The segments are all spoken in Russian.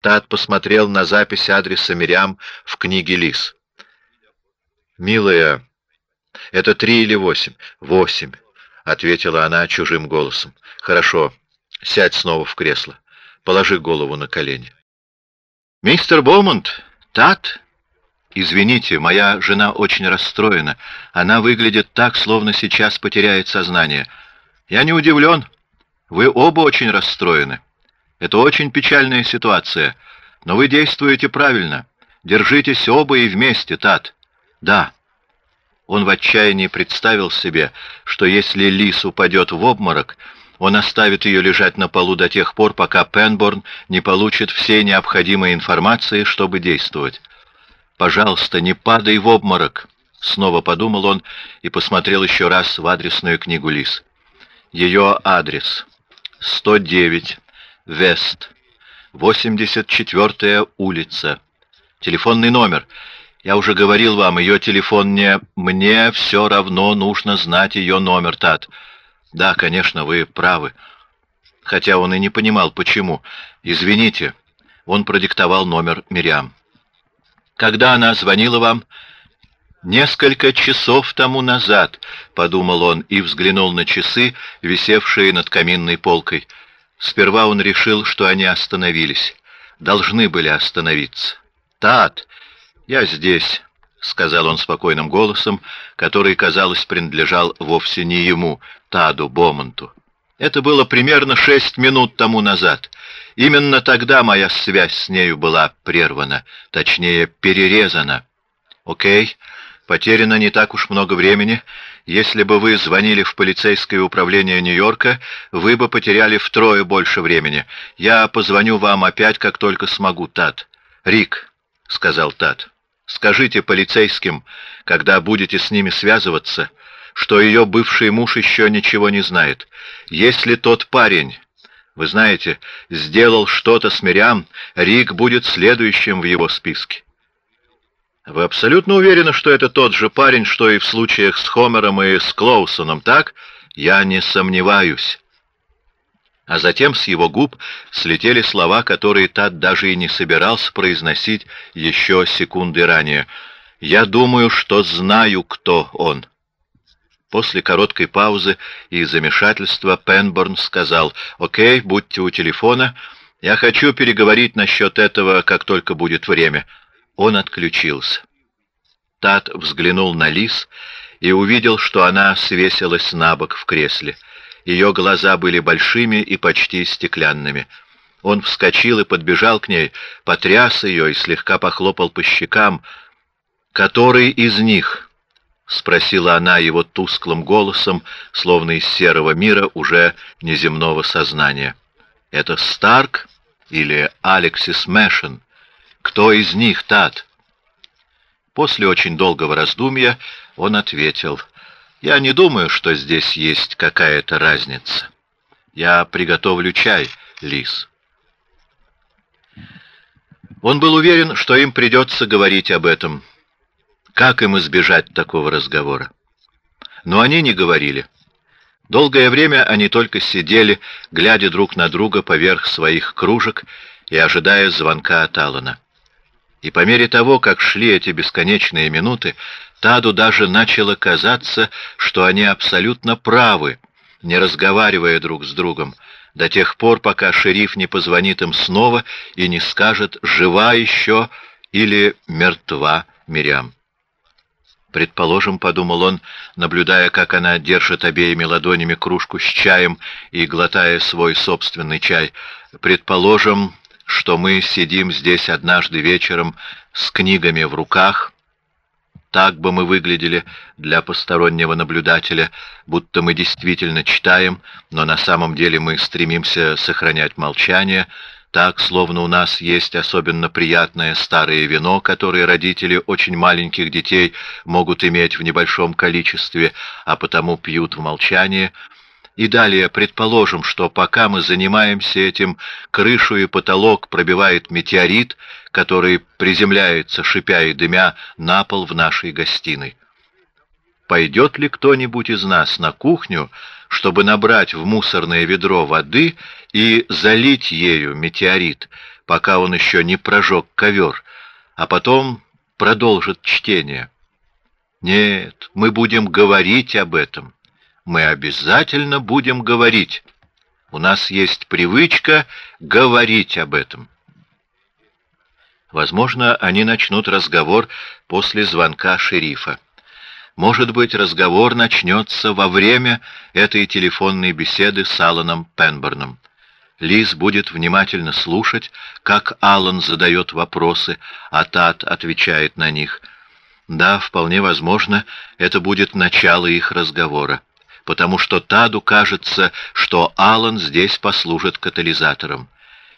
Тат посмотрел на запись адреса Мириам в книге Лис. «Милая, это три или восемь?» «Восемь», — ответила она чужим голосом. «Хорошо, сядь снова в кресло. Положи голову на колени». «Мистер Бомонд, Тат?» «Извините, моя жена очень расстроена. Она выглядит так, словно сейчас потеряет сознание. Я не удивлен. Вы оба очень расстроены. Это очень печальная ситуация. Но вы действуете правильно. Держитесь оба и вместе, Тат. Да». Он в отчаянии представил себе, что если Лис упадет в обморок, он оставит ее лежать на полу до тех пор, пока Пенборн не получит всей необходимой информации, чтобы действовать. «Пожалуйста, не падай в обморок!» Снова подумал он и посмотрел еще раз в адресную книгу Лис. Ее адрес. 109. Вест. 84-я улица. Телефонный номер. Я уже говорил вам, ее телефон не... Мне все равно нужно знать ее номер, Тат. Да, конечно, вы правы. Хотя он и не понимал, почему. Извините. Он продиктовал номер Мириам. Когда она звонила вам? Несколько часов тому назад, подумал он и взглянул на часы, висевшие над каминной полкой. Сперва он решил, что они остановились. Должны были остановиться. Тат, я здесь, сказал он спокойным голосом, который, казалось, принадлежал вовсе не ему, Таду Бомонту. Это было примерно шесть минут тому назад. Именно тогда моя связь с нею была прервана, точнее, перерезана. Окей, потеряно не так уж много времени. Если бы вы звонили в полицейское управление Нью-Йорка, вы бы потеряли втрое больше времени. Я позвоню вам опять, как только смогу, Тат. Рик, сказал Тат, скажите полицейским, когда будете с ними связываться, что ее бывший муж еще ничего не знает. Если тот парень, вы знаете, сделал что-то с Мириам, Рик будет следующим в его списке. Вы абсолютно уверены, что это тот же парень, что и в случаях с Хомером и с Клоусоном, так? Я не сомневаюсь. А затем с его губ слетели слова, которые Тат даже и не собирался произносить еще секунды ранее. Я думаю, что знаю, кто он. После короткой паузы и замешательства Пенборн сказал: "Окей, будьте у телефона. Я хочу переговорить насчет этого, как только будет время". Он отключился. Тат взглянул на Лис и увидел, что она свесилась на бок в кресле. Ее глаза были большими и почти стеклянными. Он вскочил и подбежал к ней, потряс ее и слегка похлопал по щекам. Который из них? спросила она его тусклым голосом, словно из серого мира уже неземного сознания. Это Старк или Алексис Мэшен? Кто из них Тат? После очень долгого раздумья он ответил: "Я не думаю, что здесь есть какая-то разница. Я приготовлю чай, Лис". Он был уверен, что им придется говорить об этом. Как им избежать такого разговора? Но они не говорили. Долгое время они только сидели, глядя друг на друга поверх своих кружек и ожидая звонка от Алана. И по мере того, как шли эти бесконечные минуты, Таду даже начало казаться, что они абсолютно правы, не разговаривая друг с другом, до тех пор, пока шериф не позвонит им снова и не скажет, жива еще или мертва Мирям. Предположим, подумал он, наблюдая, как она держит обеими ладонями кружку с чаем и глотая свой собственный чай. Предположим, что мы сидим здесь однажды вечером с книгами в руках. Так бы мы выглядели для постороннего наблюдателя, будто мы действительно читаем, но на самом деле мы стремимся сохранять молчание, так, словно у нас есть особенно приятное старое вино, которое родители очень маленьких детей могут иметь в небольшом количестве, а потому пьют в молчании. И далее предположим, что пока мы занимаемся этим, крышу и потолок пробивает метеорит, который приземляется, шипя и дымя, на пол в нашей гостиной. Пойдет ли кто-нибудь из нас на кухню, чтобы набрать в мусорное ведро воды и залить ею метеорит, пока он еще не прожег ковер, а потом продолжит чтение. Нет, мы будем говорить об этом. Мы обязательно будем говорить. У нас есть привычка говорить об этом. Возможно, они начнут разговор после звонка шерифа. Может быть, разговор начнется во время этой телефонной беседы с Алланом Пенберном. Лиз будет внимательно слушать, как Аллан задает вопросы, а Тат отвечает на них. Да, вполне возможно, это будет начало их разговора, потому что Таду кажется, что Аллан здесь послужит катализатором.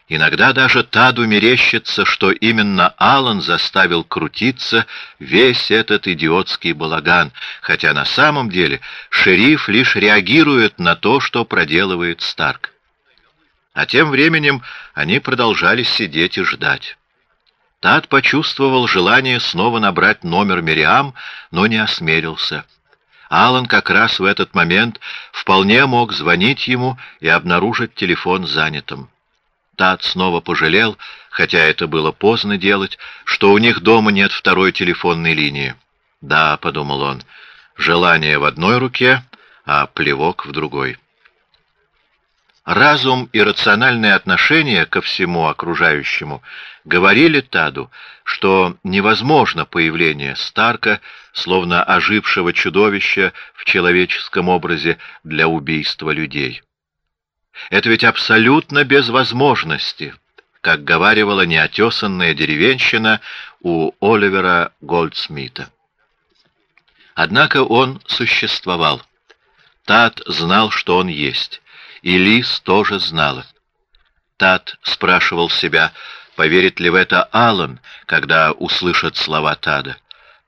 Иногда даже Таду мерещится, что именно Аллан заставил крутиться весь этот идиотский балаган, хотя на самом деле шериф лишь реагирует на то, что проделывает Старк. А тем временем они продолжали сидеть и ждать. Тад почувствовал желание снова набрать номер Мириам, но не осмелился. Алан как раз в этот момент вполне мог звонить ему и обнаружить телефон занятым. Тат снова пожалел, хотя это было поздно делать, что у них дома нет второй телефонной линии. «Да», — подумал он, — «желание в одной руке, а плевок в другой». Разум и рациональное отношение ко всему окружающему говорили Таду, что невозможно появление Старка, словно ожившего чудовища в человеческом образе для убийства людей. Это ведь абсолютно без возможности, как говаривала неотесанная деревенщина у Оливера Голдсмита. Однако он существовал. Тат знал, что он есть, и Лис тоже знала. Тат спрашивал себя, поверит ли в это Аллан, когда услышит слова Тада.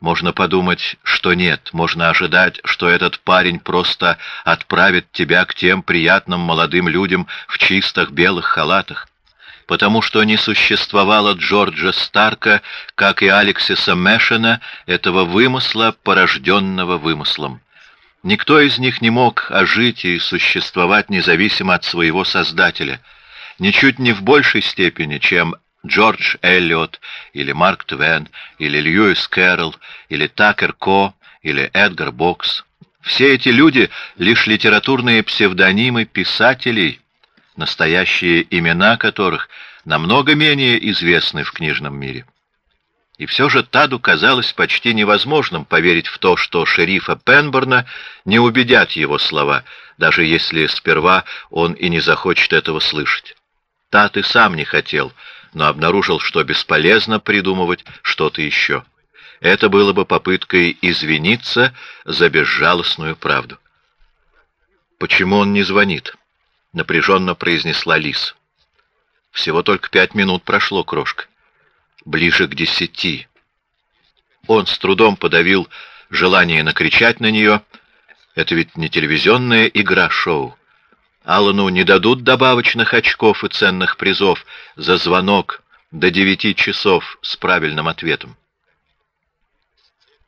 Можно подумать, что нет, можно ожидать, что этот парень просто отправит тебя к тем приятным молодым людям в чистых белых халатах. Потому что не существовало Джорджа Старка, как и Алексиса Мэшена, этого вымысла, порожденного вымыслом. Никто из них не мог ожить и существовать независимо от своего создателя, ничуть не в большей степени, чем Джордж Эллиот, или Марк Твен, или Льюис Кэрролл, или Такер Ко, или Эдгар Бокс. Все эти люди — лишь литературные псевдонимы писателей, настоящие имена которых намного менее известны в книжном мире. И все же Таду казалось почти невозможным поверить в то, что шерифа Пенборна не убедят его слова, даже если сперва он и не захочет этого слышать. Тад и сам не хотел, но обнаружил, что бесполезно придумывать что-то еще. Это было бы попыткой извиниться за безжалостную правду. «Почему он не звонит?» — напряженно произнесла Лис. «Всего только пять минут прошло, крошка. Ближе к десяти». Он с трудом подавил желание накричать на нее. Это ведь не телевизионная игра-шоу. Аллану не дадут добавочных очков и ценных призов за звонок до девяти часов с правильным ответом.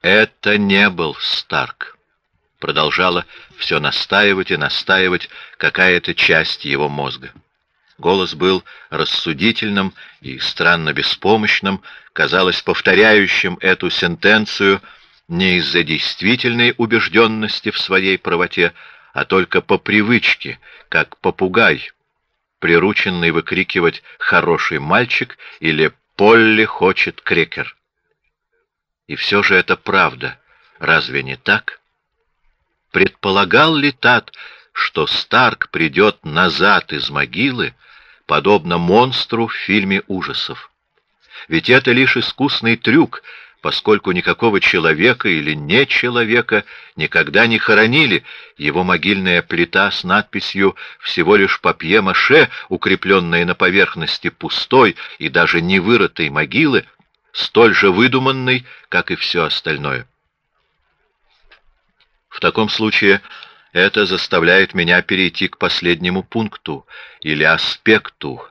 Это не был Старк. Продолжала все настаивать и настаивать какая-то часть его мозга. Голос был рассудительным и странно беспомощным, казалось повторяющим эту сентенцию не из-за действительной убежденности в своей правоте, а только по привычке, как попугай, прирученный выкрикивать «хороший мальчик» или «Полли хочет крекер». И все же это правда, разве не так? Предполагал ли Тат, что Старк придет назад из могилы, подобно монстру в фильме ужасов? Ведь это лишь искусный трюк, поскольку никакого человека или не человека никогда не хоронили, его могильная плита с надписью всего лишь папье-маше, укрепленная на поверхности пустой и даже не вырытой могилы, столь же выдуманной, как и все остальное. В таком случае это заставляет меня перейти к последнему пункту или аспекту,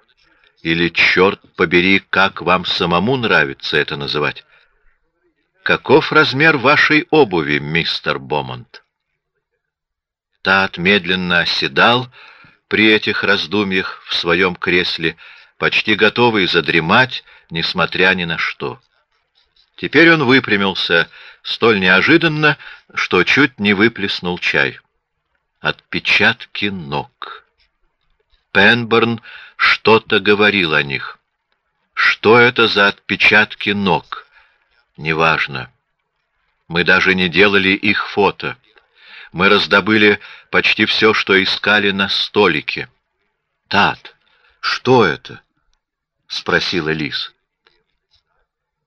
или, черт побери, как вам самому нравится это называть. Каков размер вашей обуви, мистер Бомонд? Тат медленно оседал при этих раздумьях в своем кресле, почти готовый задремать, несмотря ни на что. Теперь он выпрямился столь неожиданно, что чуть не выплеснул чай. Отпечатки ног. Пенборн что-то говорил о них. Что это за отпечатки ног? Неважно. Мы даже не делали их фото. Мы раздобыли почти все, что искали на столике. Тат, что это? спросила Лис.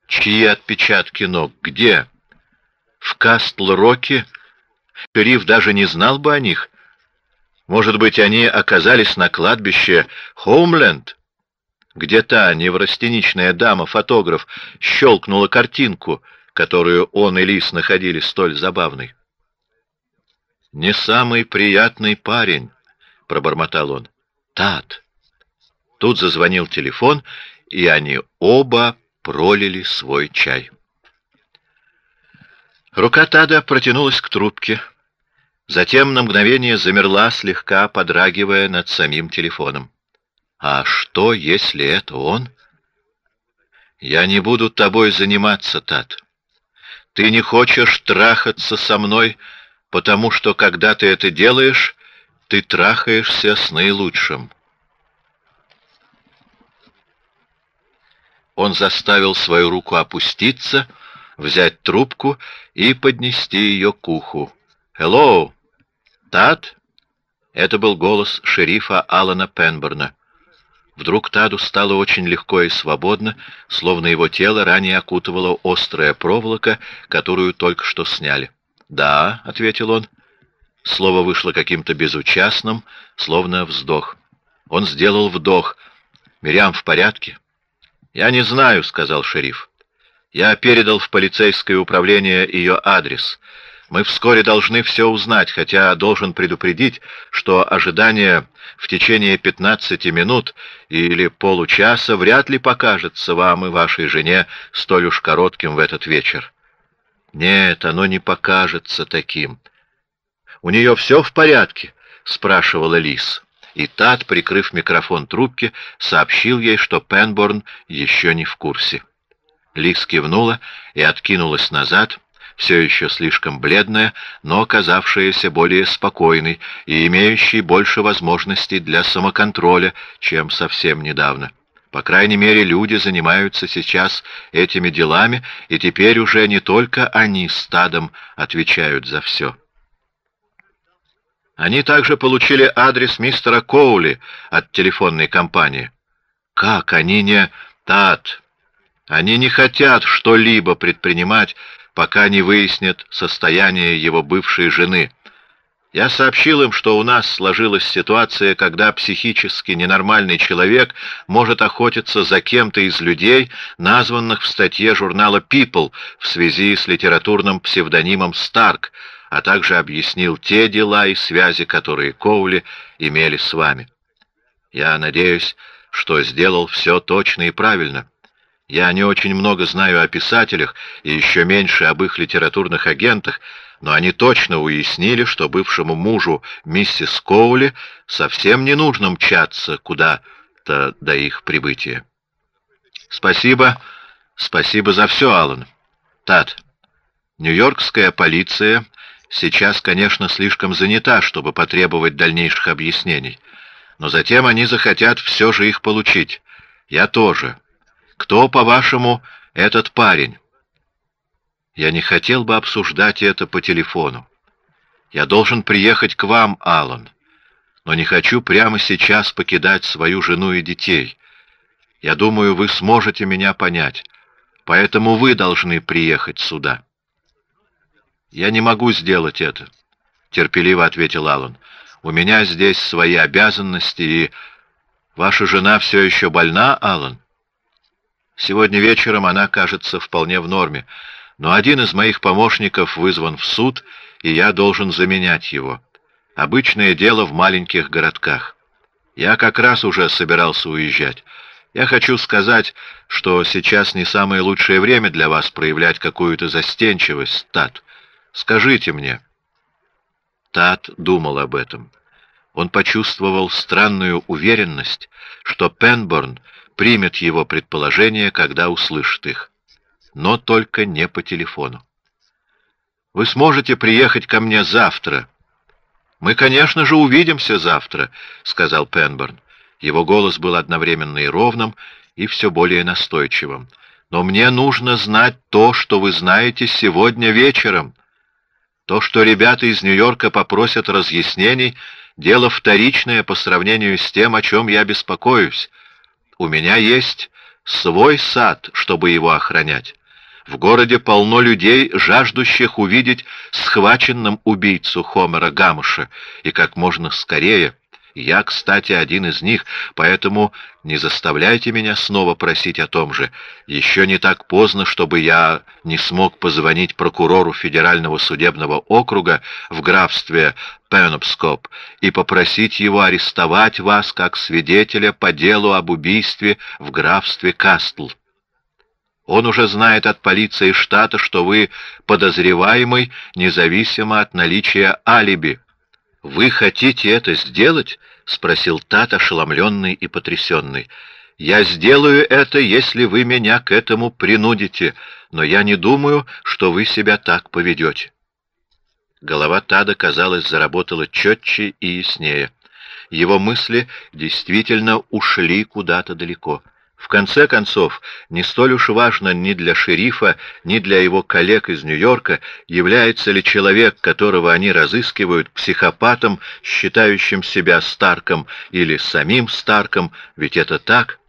Чьи отпечатки ног? Где? В Кастл-Роке? Шериф даже не знал бы о них. Может быть, они оказались на кладбище Хоумленд? где та неврастеничная дама-фотограф щелкнула картинку, которую он и Лис находили столь забавной. «Не самый приятный парень», — пробормотал он. «Тат». Тут зазвонил телефон, и они оба пролили свой чай. Рука Тада протянулась к трубке, затем на мгновение замерла, слегка подрагивая над самим телефоном. А что, если это он? Я не буду тобой заниматься, Тат. Ты не хочешь трахаться со мной, потому что когда ты это делаешь, ты трахаешься с наилучшим. Он заставил свою руку опуститься, взять трубку и поднести ее к уху. «Hello, Тат?» Это был голос шерифа Алана Пенберна. Вдруг Таду стало очень легко и свободно, словно его тело ранее окутывала острая проволока, которую только что сняли. «Да», — ответил он. Слово вышло каким-то безучастным, словно вздох. Он сделал вдох. «Мирям в порядке?» «Я не знаю», — сказал шериф. «Я передал в полицейское управление ее адрес. Мы вскоре должны все узнать, хотя должен предупредить, что ожидание в течение пятнадцати минут или получаса вряд ли покажется вам и вашей жене столь уж коротким в этот вечер. Нет, оно не покажется таким. У нее все в порядке, спрашивала Лис. И Тат, прикрыв микрофон трубки, сообщил ей, что Пенборн еще не в курсе. Лис кивнула и откинулась назад, все еще слишком бледная, но оказавшаяся более спокойной и имеющей больше возможностей для самоконтроля, чем совсем недавно. По крайней мере, люди занимаются сейчас этими делами, и теперь уже не только они стадом отвечают за все. Они также получили адрес мистера Коули от телефонной компании. Как они не... Тат, они не хотят что-либо предпринимать, пока не выяснят состояние его бывшей жены. Я сообщил им, что у нас сложилась ситуация, когда психически ненормальный человек может охотиться за кем-то из людей, названных в статье журнала People в связи с литературным псевдонимом Старк, а также объяснил те дела и связи, которые Коули имели с вами. Я надеюсь, что сделал все точно и правильно. Я не очень много знаю о писателях и еще меньше об их литературных агентах, но они точно уяснили, что бывшему мужу миссис Коули совсем не нужно мчаться куда-то до их прибытия. Спасибо, спасибо за все, Аллан. Тат, нью-йоркская полиция сейчас, конечно, слишком занята, чтобы потребовать дальнейших объяснений, но затем они захотят все же их получить. Я тоже. Кто, по-вашему, этот парень? Я не хотел бы обсуждать это по телефону. Я должен приехать к вам, Аллан, но не хочу прямо сейчас покидать свою жену и детей. Я думаю, вы сможете меня понять, поэтому вы должны приехать сюда. Я не могу сделать это, терпеливо ответил Аллан. У меня здесь свои обязанности и ваша жена все еще больна, Аллан. Сегодня вечером она кажется вполне в норме, но один из моих помощников вызван в суд, и я должен заменять его. Обычное дело в маленьких городках. Я как раз уже собирался уезжать. Я хочу сказать, что сейчас не самое лучшее время для вас проявлять какую-то застенчивость, Тат. Скажите мне. Тат думал об этом. Он почувствовал странную уверенность, что Пенборн примет его предположение, когда услышит их. Но только не по телефону. Вы сможете приехать ко мне завтра. Мы, конечно же, увидимся завтра, сказал Пенберн. Его голос был одновременно и ровным, и все более настойчивым. Но мне нужно знать то, что вы знаете сегодня вечером. То, что ребята из Нью-Йорка попросят разъяснений, дело вторичное по сравнению с тем, о чем я беспокоюсь. У меня есть свой сад, чтобы его охранять. В городе полно людей, жаждущих увидеть схваченным убийцу Хомера Гамуша, и как можно скорее. Я, кстати, один из них, поэтому не заставляйте меня снова просить о том же. Еще не так поздно, чтобы я не смог позвонить прокурору федерального судебного округа в графстве Пенопскоп и попросить его арестовать вас как свидетеля по делу об убийстве в графстве Кастл. Он уже знает от полиции штата, что вы подозреваемый, независимо от наличия алиби. Вы хотите это сделать? спросил Тат, ошеломленный и потрясенный. Я сделаю это, если вы меня к этому принудите, но я не думаю, что вы себя так поведете. Голова Тада, казалось, заработала четче и яснее. Его мысли действительно ушли куда-то далеко. В конце концов, не столь уж важно ни для шерифа, ни для его коллег из Нью-Йорка, является ли человек, которого они разыскивают, психопатом, считающим себя Старком, или самим Старком, ведь это так.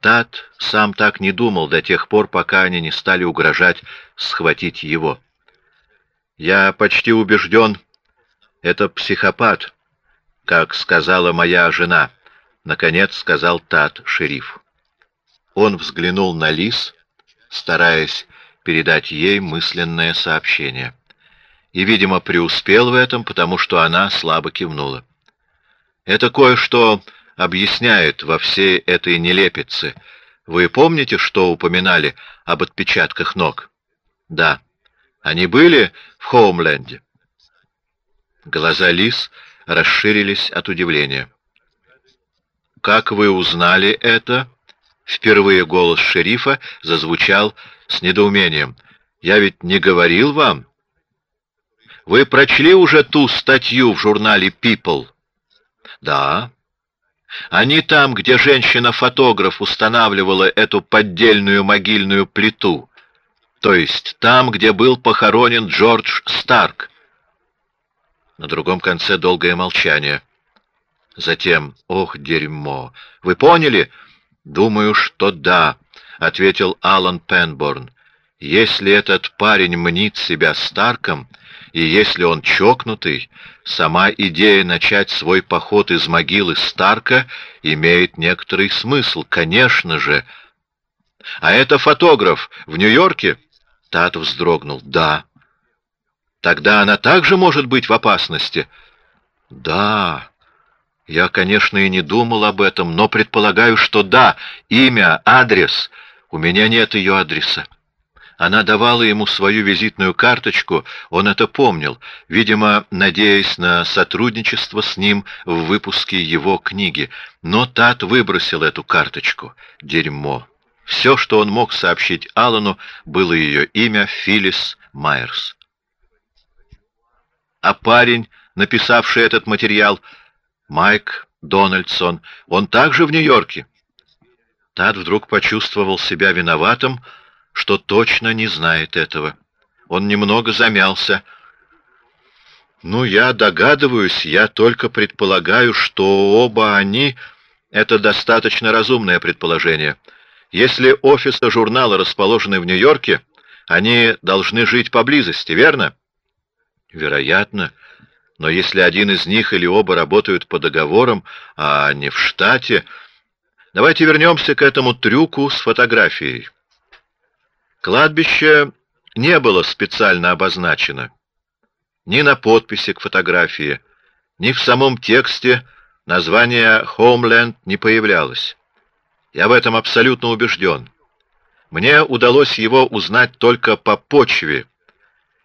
Тат сам так не думал до тех пор, пока они не стали угрожать схватить его. Я почти убежден, это психопат, как сказала моя жена. Наконец сказал Тат шериф. Он взглянул на Лис, стараясь передать ей мысленное сообщение, и, видимо, преуспел в этом, потому что она слабо кивнула. Это кое-что объясняет во всей этой нелепице. Вы помните, что упоминали об отпечатках ног? Да, они были в Хоумленде. Глаза Лис расширились от удивления. Как вы узнали это? Впервые голос шерифа зазвучал с недоумением. Я ведь не говорил вам. Вы прочли уже ту статью в журнале People? Да. Они там, где женщина-фотограф устанавливала эту поддельную могильную плиту, то есть там, где был похоронен Джордж Старк. На другом конце долгое молчание. Затем, ох, дерьмо! Вы поняли? Думаю, что да, ответил Алан Пенборн. Если этот парень мнит себя Старком, и если он чокнутый, сама идея начать свой поход из могилы Старка имеет некоторый смысл, конечно же. А это фотограф в Нью-Йорке? Тат вздрогнул. Да. Тогда она также может быть в опасности. Да. Я, конечно, и не думал об этом, но предполагаю, что да. Имя, адрес. У меня нет ее адреса. Она давала ему свою визитную карточку, он это помнил, видимо, надеясь на сотрудничество с ним в выпуске его книги. Но Тат выбросил эту карточку. Дерьмо. Все, что он мог сообщить Аллану, было ее имя Филлис Майерс. А парень, написавший этот материал, Майк Дональдсон, он также в Нью-Йорке. Тад вдруг почувствовал себя виноватым, что точно не знает этого. Он немного замялся. Ну, я догадываюсь, я только предполагаю, что оба они — это достаточно разумное предположение. Если офисы журнала расположены в Нью-Йорке, они должны жить поблизости, верно? Вероятно. Но если один из них или оба работают по договорам, а не в штате, давайте вернемся к этому трюку с фотографией. Кладбище не было специально обозначено. Ни на подписи к фотографии, ни в самом тексте название Homeland не появлялось. Я в этом абсолютно убежден. Мне удалось его узнать только по почве,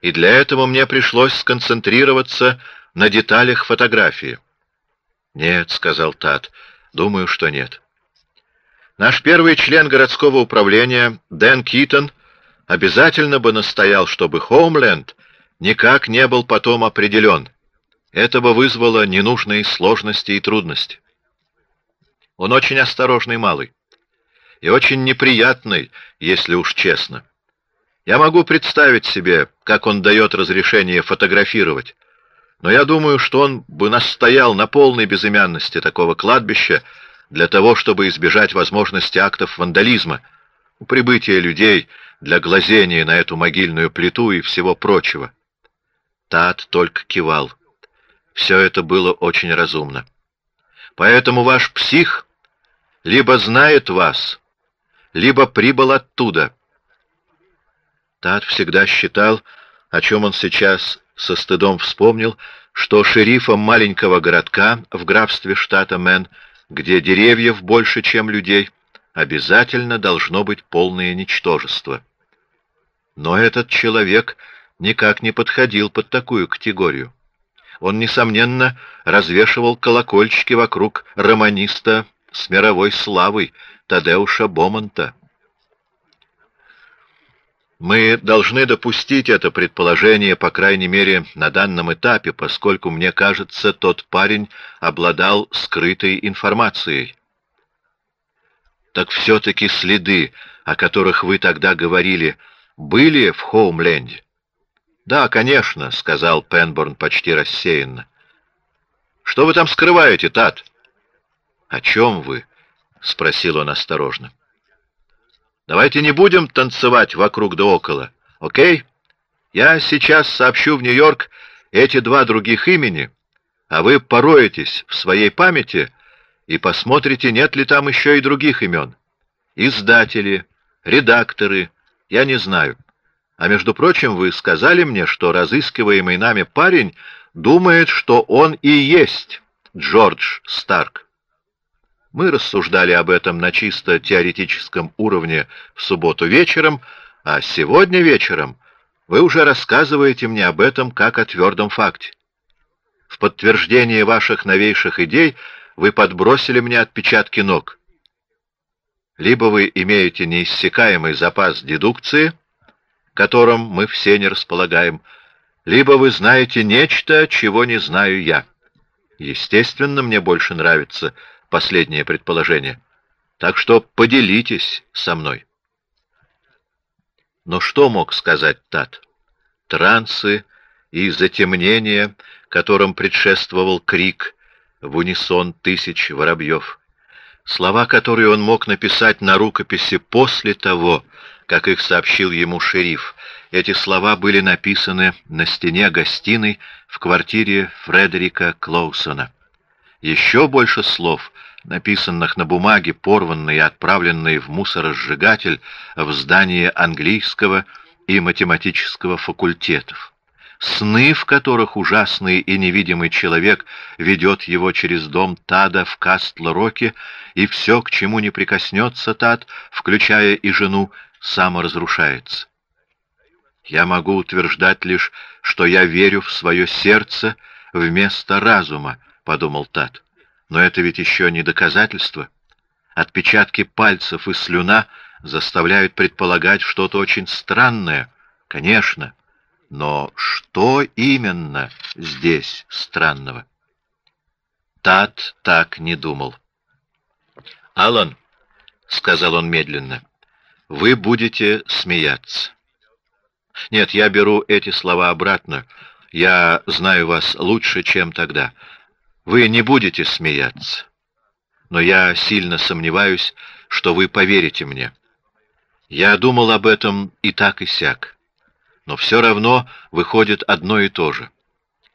и для этого мне пришлось сконцентрироваться на деталях фотографии. Нет, сказал Тат. Думаю, что нет. Наш первый член городского управления, Дэн Китон, обязательно бы настоял, чтобы Хоумленд никак не был потом определен. Это бы вызвало ненужные сложности и трудности. Он очень осторожный малый и очень неприятный, если уж честно. Я могу представить себе, как он дает разрешение фотографировать, но я думаю, что он бы настоял на полной безымянности такого кладбища для того, чтобы избежать возможности актов вандализма, прибытия людей для глазения на эту могильную плиту и всего прочего. Тат только кивал. Все это было очень разумно. Поэтому ваш псих либо знает вас, либо прибыл оттуда. Тат всегда считал, о чем он сейчас со стыдом вспомнил, что шерифом маленького городка в графстве штата Мэн, где деревьев больше, чем людей, обязательно должно быть полное ничтожество. Но этот человек никак не подходил под такую категорию. Он, несомненно, развешивал колокольчики вокруг романиста с мировой славой Тадеуша Бомонта. Мы должны допустить это предположение, по крайней мере, на данном этапе, поскольку, мне кажется, тот парень обладал скрытой информацией. Так все-таки следы, о которых вы тогда говорили, были в Хоумленде? Да, конечно, сказал Пенборн почти рассеянно. Что вы там скрываете, Тат? О чем вы? спросил он осторожно. Давайте не будем танцевать вокруг да около, окей? Я сейчас сообщу в Нью-Йорк эти два других имени, а вы пороетесь в своей памяти и посмотрите, нет ли там еще и других имен. Издатели, редакторы, я не знаю. А между прочим, вы сказали мне, что разыскиваемый нами парень думает, что он и есть Джордж Старк. Мы рассуждали об этом на чисто теоретическом уровне в субботу вечером, а сегодня вечером вы уже рассказываете мне об этом как о твердом факте. В подтверждение ваших новейших идей вы подбросили мне отпечатки ног. Либо вы имеете неиссякаемый запас дедукции, которым мы все не располагаем, либо вы знаете нечто, чего не знаю я. Естественно, мне больше нравится последнее предположение. Так что поделитесь со мной. Но что мог сказать Тат? Трансы и затемнение, которым предшествовал крик в унисон тысяч воробьев. Слова, которые он мог написать на рукописи после того, как их сообщил ему шериф. Эти слова были написаны на стене гостиной в квартире Фредерика Клоусона. Еще больше слов, написанных на бумаге, порванные и отправленные в мусоросжигатель в здании английского и математического факультетов. Сны, в которых ужасный и невидимый человек ведет его через дом Тада в Кастл-Роке, и все, к чему не прикоснется Тад, включая и жену, саморазрушается. Я могу утверждать лишь, что я верю в свое сердце вместо разума, подумал Тат. Но это ведь еще не доказательство. Отпечатки пальцев и слюна заставляют предполагать что-то очень странное, конечно. Но что именно здесь странного? Тат так не думал. Алан, сказал он медленно, вы будете смеяться. Нет, я беру эти слова обратно. Я знаю вас лучше, чем тогда. Вы не будете смеяться, но я сильно сомневаюсь, что вы поверите мне. Я думал об этом и так и сяк, но все равно выходит одно и то же.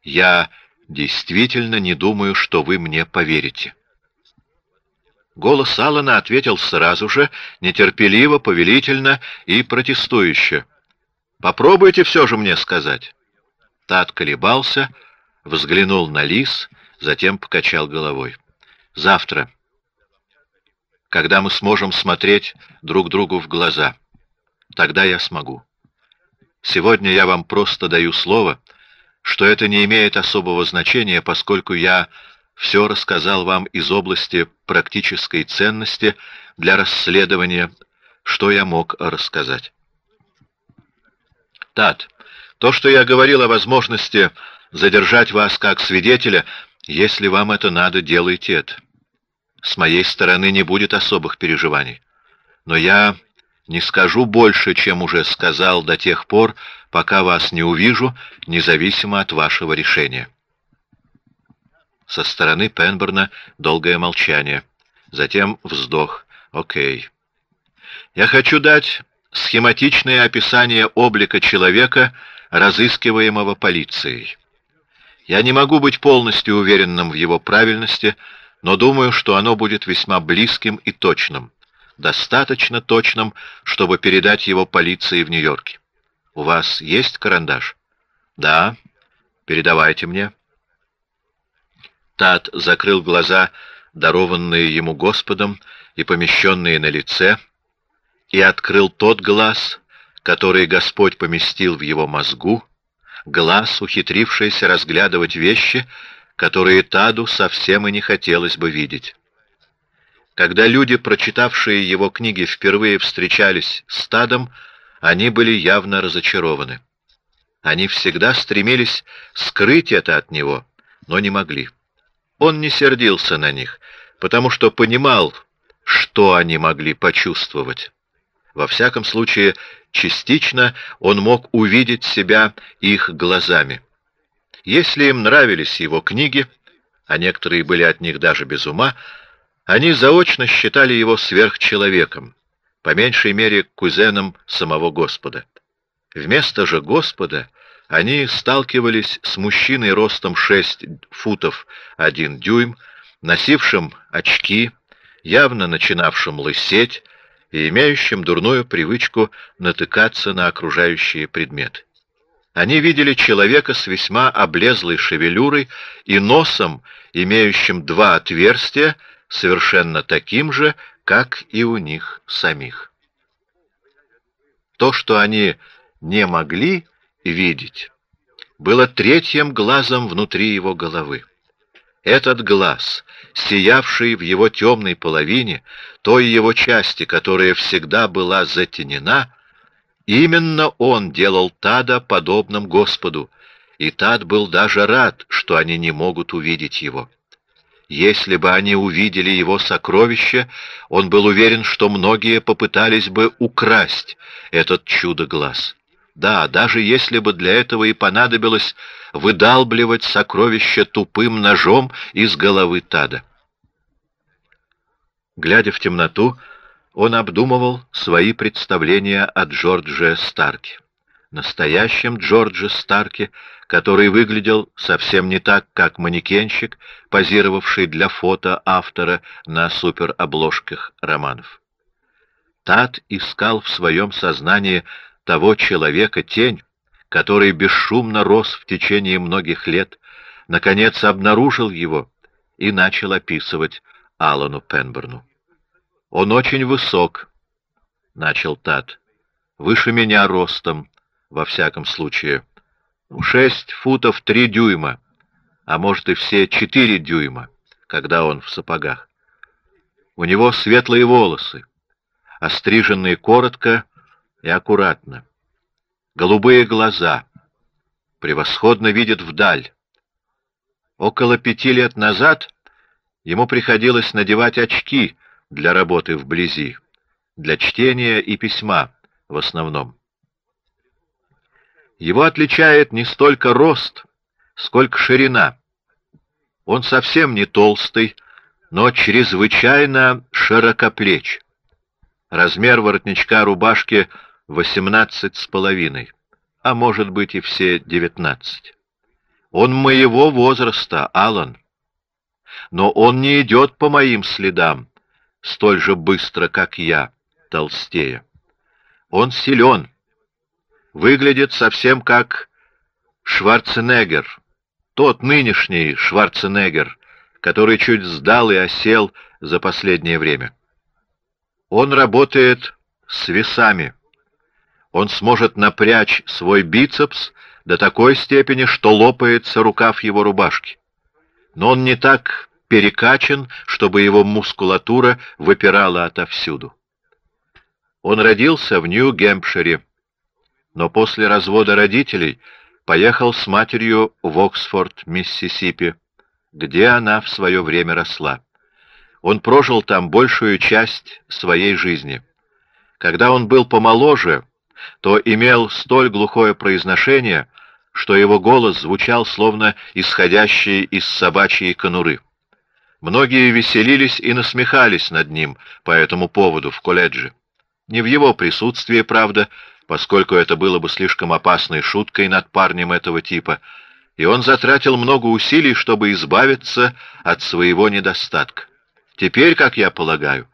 Я действительно не думаю, что вы мне поверите. Голос Алана ответил сразу же, нетерпеливо, повелительно и протестующе. Попробуйте все же мне сказать. Тат колебался, взглянул на Лис затем покачал головой. Завтра, когда мы сможем смотреть друг другу в глаза, тогда я смогу. Сегодня я вам просто даю слово, что это не имеет особого значения, поскольку я все рассказал вам из области практической ценности для расследования, что я мог рассказать. Тат, то, что я говорил о возможности задержать вас как свидетеля, если вам это надо, делайте это. С моей стороны не будет особых переживаний. Но я не скажу больше, чем уже сказал до тех пор, пока вас не увижу, независимо от вашего решения. Со стороны Пенберна долгое молчание, затем вздох. Окей. Я хочу дать схематичное описание облика человека, разыскиваемого полицией. Я не могу быть полностью уверенным в его правильности, но думаю, что оно будет весьма близким и точным, достаточно точным, чтобы передать его полиции в Нью-Йорке. У вас есть карандаш? Да. Передавайте мне. Тат закрыл глаза, дарованные ему Господом и помещенные на лице, и открыл тот глаз, который Господь поместил в его мозгу, глаз, ухитрившийся разглядывать вещи, которые Таду совсем и не хотелось бы видеть. Когда люди, прочитавшие его книги, впервые встречались с Тадом, они были явно разочарованы. Они всегда стремились скрыть это от него, но не могли. Он не сердился на них, потому что понимал, что они могли почувствовать. Во всяком случае, частично он мог увидеть себя их глазами. Если им нравились его книги, а некоторые были от них даже без ума, они заочно считали его сверхчеловеком, по меньшей мере кузеном самого Господа. Вместо же Господа они сталкивались с мужчиной ростом шесть футов один дюйм, носившим очки, явно начинавшим лысеть, и имеющим дурную привычку натыкаться на окружающие предметы. Они видели человека с весьма облезлой шевелюрой и носом, имеющим два отверстия, совершенно таким же, как и у них самих. То, что они не могли видеть, было третьим глазом внутри его головы. Этот глаз, сиявший в его темной половине, той его части, которая всегда была затенена, именно он делал Тада подобным Господу, и Тад был даже рад, что они не могут увидеть его. Если бы они увидели его сокровище, он был уверен, что многие попытались бы украсть этот чудо-глаз. Да, даже если бы для этого и понадобилось выдалбливать сокровища тупым ножом из головы Тада. Глядя в темноту, он обдумывал свои представления о Джордже Старке. Настоящем Джордже Старке, который выглядел совсем не так, как манекенщик, позировавший для фото автора на суперобложках романов. Тад искал в своем сознании того человека тень, который бесшумно рос в течение многих лет, наконец обнаружил его и начал описывать Алану Пенберну. Он очень высок, начал Тат, выше меня ростом, во всяком случае, шесть футов три дюйма, а может и все четыре дюйма, когда он в сапогах. У него светлые волосы, остриженные коротко и аккуратно. Голубые глаза. Превосходно видит вдаль. Около пяти лет назад ему приходилось надевать очки для работы вблизи, для чтения и письма в основном. Его отличает не столько рост, сколько ширина. Он совсем не толстый, но чрезвычайно широкоплеч. Размер воротничка рубашки восемнадцать с половиной, а может быть и все девятнадцать. Он моего возраста, Алан, но он не идет по моим следам столь же быстро, как я, толстея. Он силен, выглядит совсем как Шварценеггер, тот нынешний Шварценеггер, который чуть сдал и осел за последнее время. Он работает с весами. Он сможет напрячь свой бицепс до такой степени, что лопается рукав его рубашки. Но он не так перекачан, чтобы его мускулатура выпирала отовсюду. Он родился в Нью-Гэмпшире, но после развода родителей поехал с матерью в Оксфорд, Миссисипи, где она в свое время росла. Он прожил там большую часть своей жизни. Когда он был помоложе, то имел столь глухое произношение, что его голос звучал словно исходящий из собачьей конуры. Многие веселились и насмехались над ним по этому поводу в колледже. Не в его присутствии, правда, поскольку это было бы слишком опасной шуткой над парнем этого типа, и он затратил много усилий, чтобы избавиться от своего недостатка. Теперь, как я полагаю,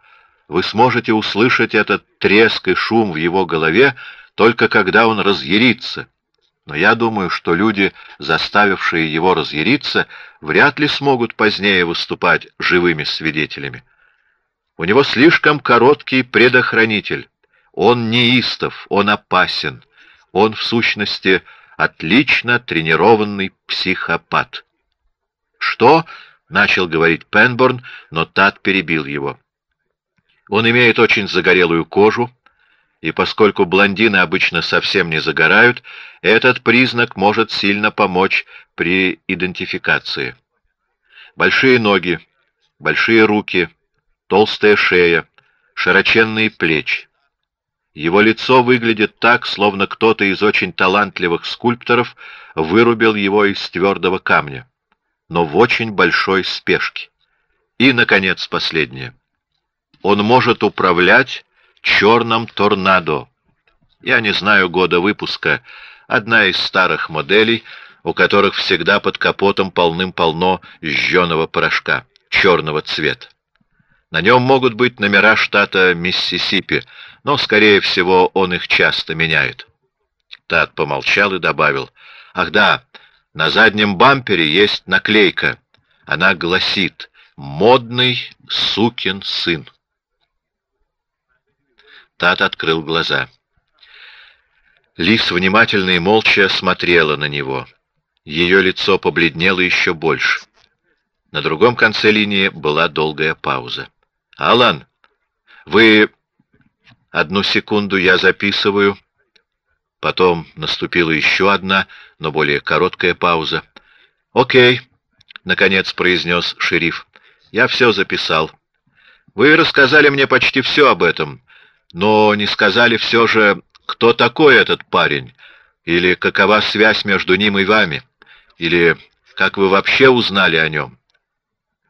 вы сможете услышать этот треск и шум в его голове только когда он разъярится. Но я думаю, что люди, заставившие его разъяриться, вряд ли смогут позднее выступать живыми свидетелями. У него слишком короткий предохранитель. Он неистов, он опасен. Он, в сущности, отлично тренированный психопат. Что? начал говорить Пенборн, но Тат перебил его. Он имеет очень загорелую кожу, и поскольку блондины обычно совсем не загорают, этот признак может сильно помочь при идентификации. Большие ноги, большие руки, толстая шея, широченные плечи. Его лицо выглядит так, словно кто-то из очень талантливых скульпторов вырубил его из твердого камня, но в очень большой спешке. И, наконец, последнее. Он может управлять черным торнадо. Я не знаю года выпуска. Одна из старых моделей, у которых всегда под капотом полным-полно жженого порошка черного цвета. На нем могут быть номера штата Миссисипи, но, скорее всего, он их часто меняет. Тат помолчал и добавил: "Ах да, на заднем бампере есть наклейка. Она гласит: модный сукин сын". Тат открыл глаза. Лис внимательно и молча смотрела на него. Ее лицо побледнело еще больше. На другом конце линии была долгая пауза. Алан, вы одну секунду я записываю. Потом наступила еще одна, но более короткая пауза. Окей, наконец произнес шериф. Я все записал. Вы рассказали мне почти все об этом но не сказали все же, кто такой этот парень, или какова связь между ним и вами, или как вы вообще узнали о нем.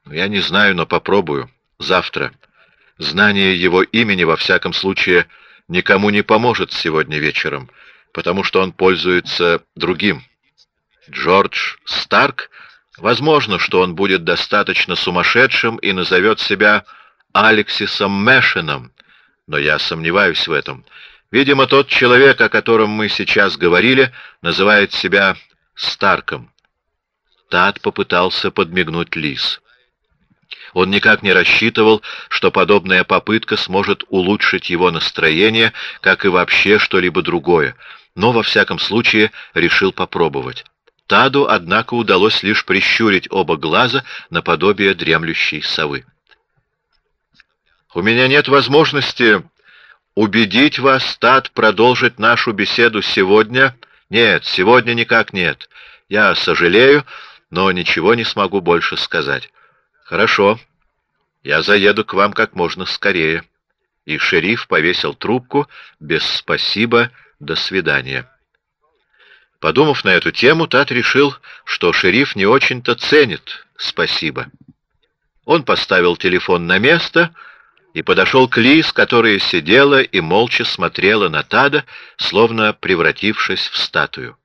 Я не знаю, но попробую завтра. Знание его имени во всяком случае никому не поможет сегодня вечером, потому что он пользуется другим. Джордж Старк. Возможно, что он будет достаточно сумасшедшим и назовет себя Алексисом Мэшином, но я сомневаюсь в этом. Видимо, тот человек, о котором мы сейчас говорили, называет себя Старком. Тат попытался подмигнуть Лис. Он никак не рассчитывал, что подобная попытка сможет улучшить его настроение, как и вообще что-либо другое, но во всяком случае решил попробовать. Таду, однако, удалось лишь прищурить оба глаза наподобие дремлющей совы. У меня нет возможности убедить вас, Тат, продолжить нашу беседу сегодня. Нет, сегодня никак нет. Я сожалею, но ничего не смогу больше сказать. Хорошо. Я заеду к вам как можно скорее. И шериф повесил трубку без спасибо, до свидания. Подумав на эту тему, Тат решил, что шериф не очень-то ценит спасибо. Он поставил телефон на место и подошел к Лиз, которая сидела и молча смотрела на Тада, словно превратившись в статую.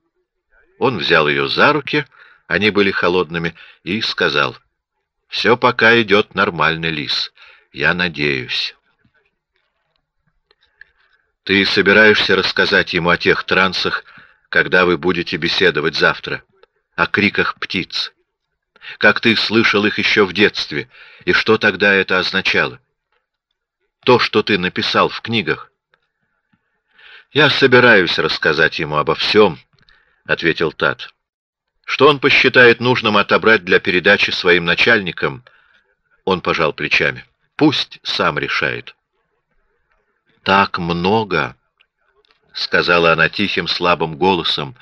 Он взял ее за руки, они были холодными, и сказал: "Все пока идет нормально, Лиз. Я надеюсь." Ты собираешься рассказать ему о тех трансах, когда вы будете беседовать завтра, о криках птиц, как ты слышал их еще в детстве, и что тогда это означало? То, что ты написал в книгах. Я собираюсь рассказать ему обо всем, ответил Тат. Что он посчитает нужным отобрать для передачи своим начальникам, Он пожал плечами. Пусть сам решает. Так много, сказала она тихим слабым голосом.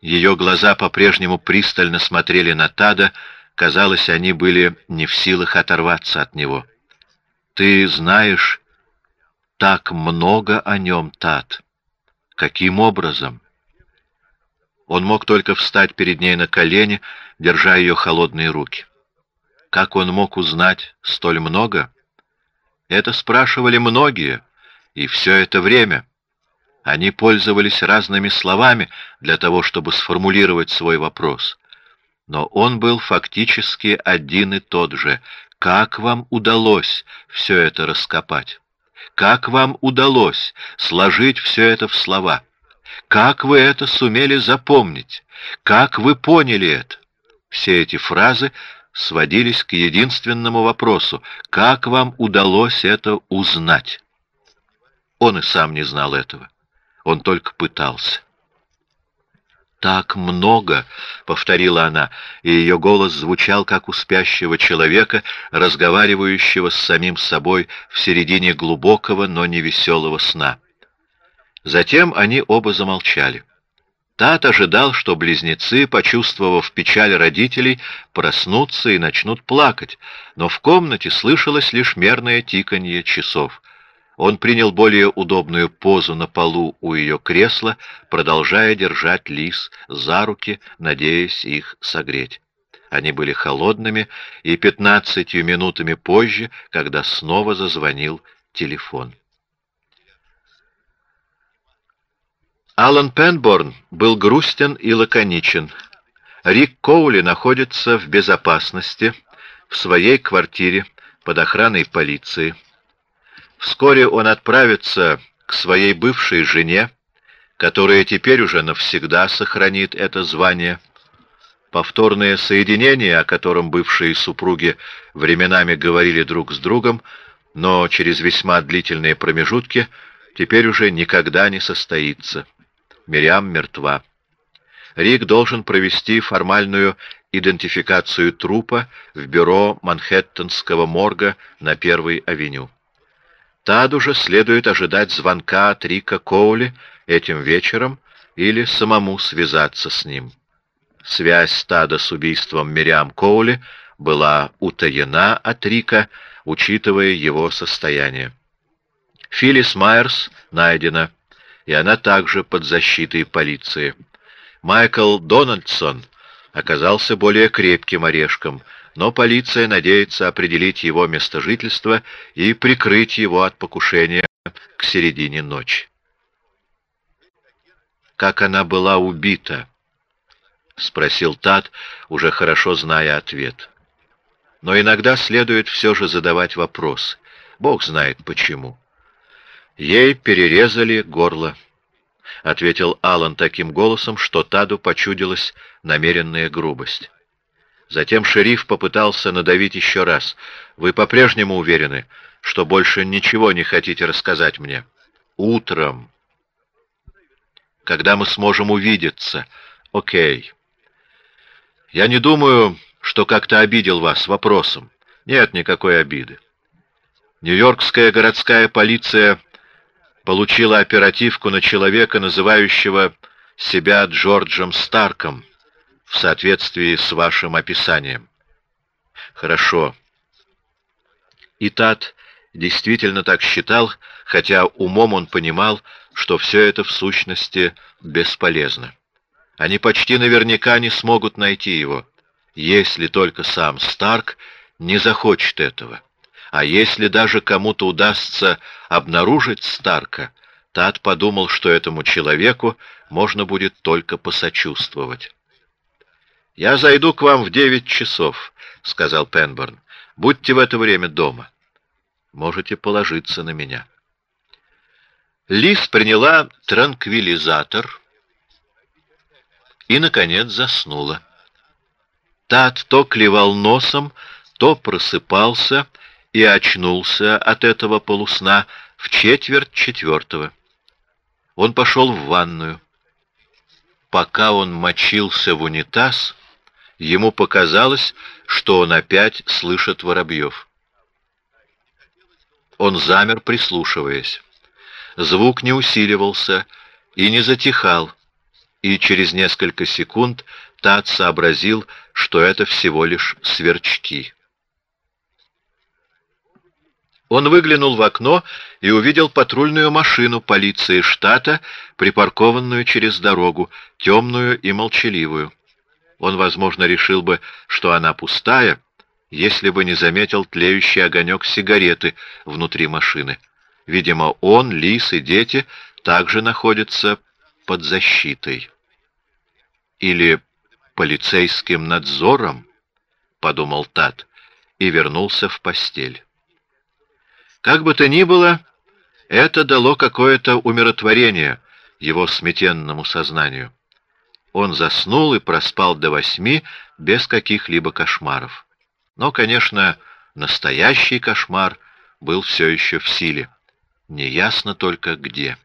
Ее глаза по-прежнему пристально смотрели на Тада, казалось, они были не в силах оторваться от него. Ты знаешь так много о нем, Тад. Каким образом? Он мог только встать перед ней на колени, держа ее холодные руки. Как он мог узнать столь много? Это спрашивали многие, и все это время. Они пользовались разными словами для того, чтобы сформулировать свой вопрос. Но он был фактически один и тот же. Как вам удалось все это раскопать? Как вам удалось сложить все это в слова? Как вы это сумели запомнить? Как вы поняли это? Все эти фразы сводились к единственному вопросу: как вам удалось это узнать? Он и сам не знал этого. Он только пытался. Так много, повторила она, и ее голос звучал как у спящего человека, разговаривающего с самим собой в середине глубокого, но не веселого сна. Затем они оба замолчали. Тат ожидал, что близнецы, почувствовав печаль родителей, проснутся и начнут плакать, но в комнате слышалось лишь мерное тиканье часов. Он принял более удобную позу на полу у ее кресла, продолжая держать Лис за руки, надеясь их согреть. Они были холодными, и пятнадцатью минутами позже, когда снова зазвонил телефон. Алан Пенборн был грустен и лаконичен. Рик Коули находится в безопасности в своей квартире под охраной полиции. Вскоре он отправится к своей бывшей жене, которая теперь уже навсегда сохранит это звание. Повторное соединение, о котором бывшие супруги временами говорили друг с другом, но через весьма длительные промежутки, теперь уже никогда не состоится. Мириам мертва. Рик должен провести формальную идентификацию трупа в бюро Манхэттенского морга на Первой авеню. Таду же следует ожидать звонка от Рика Коули этим вечером или самому связаться с ним. Связь Стада с убийством Мириам Коули была утаена от Рика, учитывая его состояние. Филлис Майерс найдена, и она также под защитой полиции. Майкл Дональдсон оказался более крепким орешком, но полиция надеется определить его место жительства и прикрыть его от покушения к середине ночи. Как она была убита? спросил Тат, уже хорошо зная ответ. Но иногда следует все же задавать вопрос. Бог знает почему. Ей перерезали горло, ответил Алан таким голосом, что Таду почудилась намеренная грубость. Затем шериф попытался надавить еще раз. Вы по-прежнему уверены, что больше ничего не хотите рассказать мне? Утром, когда мы сможем увидеться. Окей. Я не думаю, что как-то обидел вас вопросом. Нет никакой обиды. Нью-Йоркская городская полиция получила оперативку на человека, называющего себя Джорджем Старком в соответствии с вашим описанием. Хорошо. И Тат действительно так считал, хотя умом он понимал, что все это в сущности бесполезно. Они почти наверняка не смогут найти его, если только сам Старк не захочет этого. А если даже кому-то удастся обнаружить Старка, Тат подумал, что этому человеку можно будет только посочувствовать. Я зайду к вам в девять часов, сказал Пенберн. Будьте в это время дома. Можете положиться на меня. Лис приняла транквилизатор и наконец заснула. Тат то клевал носом, то просыпался и очнулся от этого полусна в четверть четвертого. Он пошел в ванную. Пока он мочился в унитаз, Ему показалось, что он опять слышит воробьев. Он замер, прислушиваясь. Звук не усиливался и не затихал, и через несколько секунд Тат сообразил, что это всего лишь сверчки. Он выглянул в окно и увидел патрульную машину полиции штата, припаркованную через дорогу, темную и молчаливую. Он, возможно, решил бы, что она пустая, если бы не заметил тлеющий огонек сигареты внутри машины. Видимо, он, Лис и дети также находятся под защитой. Или полицейским надзором, подумал Тат и вернулся в постель. Как бы то ни было, это дало какое-то умиротворение его сметенному сознанию. Он заснул и проспал до восьми без каких-либо кошмаров. Но, конечно, настоящий кошмар был все еще в силе. Неясно только где.